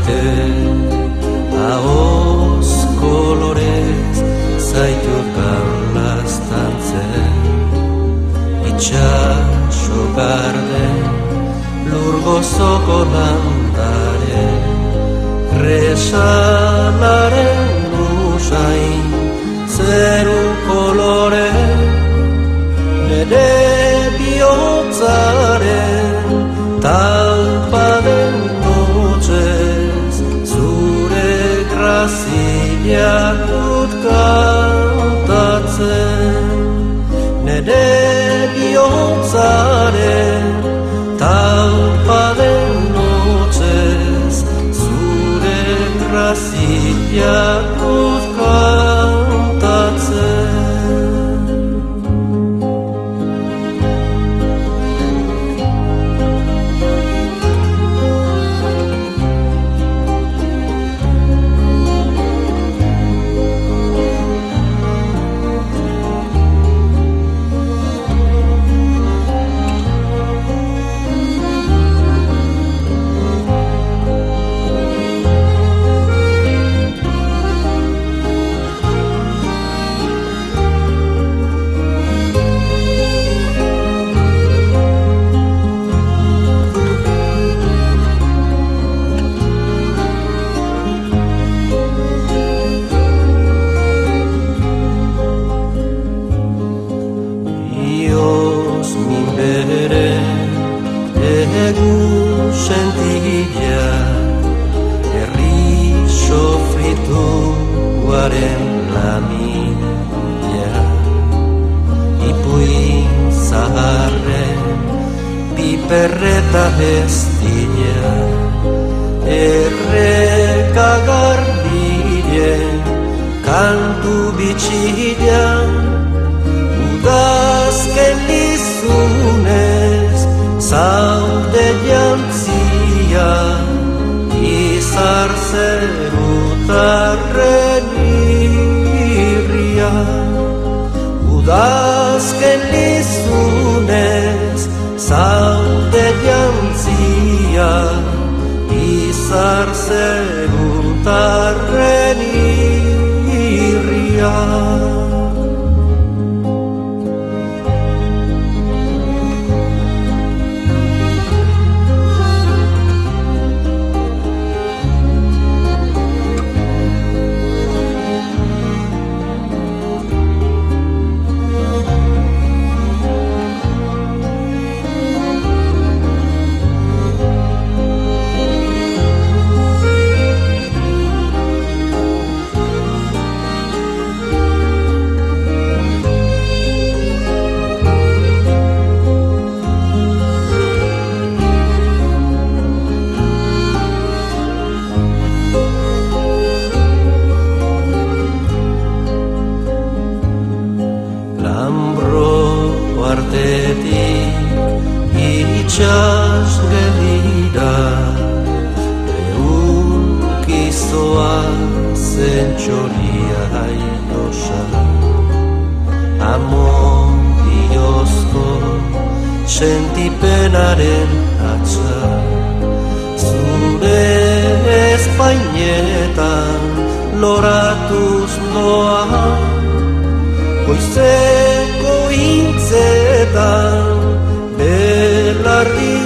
Maite Aoz kolorez Zaitu galaztan zen Itxaso garden Lur gozoko landare Resalaren usain Zeru тебя утка. Piperreta estilla erreka garbien kantu bitxilan Udazken izunez Zaude jantzia Izar zerutarren Izar zentxoria hainosa Amon diozko sentipenaren atza Zure espainetan loratuz noa Goizeko intzetan belarri